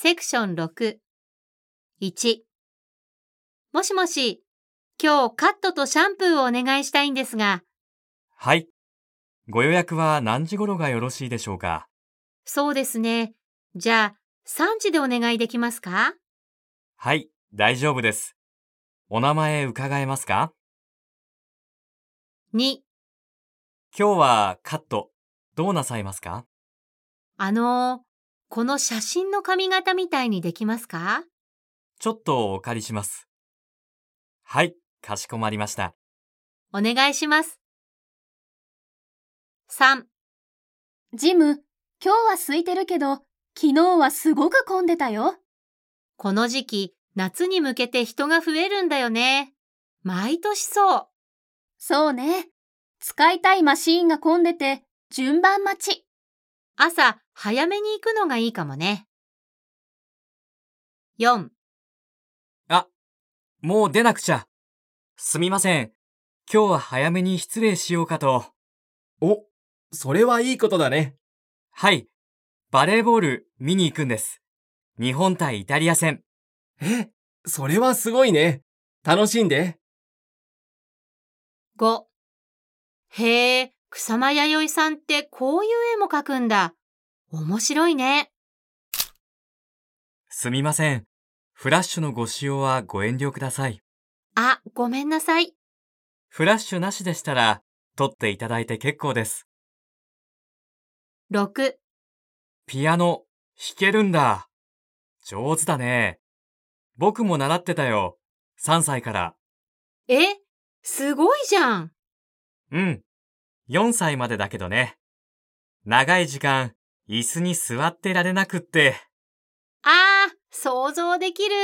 セクション6。1。もしもし、今日カットとシャンプーをお願いしたいんですが。はい。ご予約は何時頃がよろしいでしょうか？そうですね。じゃあ、3時でお願いできますか？はい、大丈夫です。お名前伺えますか ?2。今日はカット、どうなさいますか？あのー、この写真の髪型みたいにできますか？ちょっとお借りします。はい、かしこまりました。お願いします。3。ジム、今日は空いてるけど、昨日はすごく混んでたよ。この時期、夏に向けて人が増えるんだよね。毎年そう。そうね。使いたいマシーンが混んでて、順番待ち。朝、早めに行くのがいいかもね。4。あ、もう出なくちゃ。すみません。今日は早めに失礼しようかと。お、それはいいことだね。はい。バレーボール見に行くんです。日本対イタリア戦。え、それはすごいね。楽しんで。5。へえ、草間彌生さんってこういう絵も描くんだ。面白いね。すみません。フラッシュのご使用はご遠慮ください。あ、ごめんなさい。フラッシュなしでしたら、撮っていただいて結構です。6。ピアノ、弾けるんだ。上手だね。僕も習ってたよ。3歳から。え、すごいじゃん。うん。4歳までだけどね。長い時間、椅子に座ってられなくって。ああ、想像できる。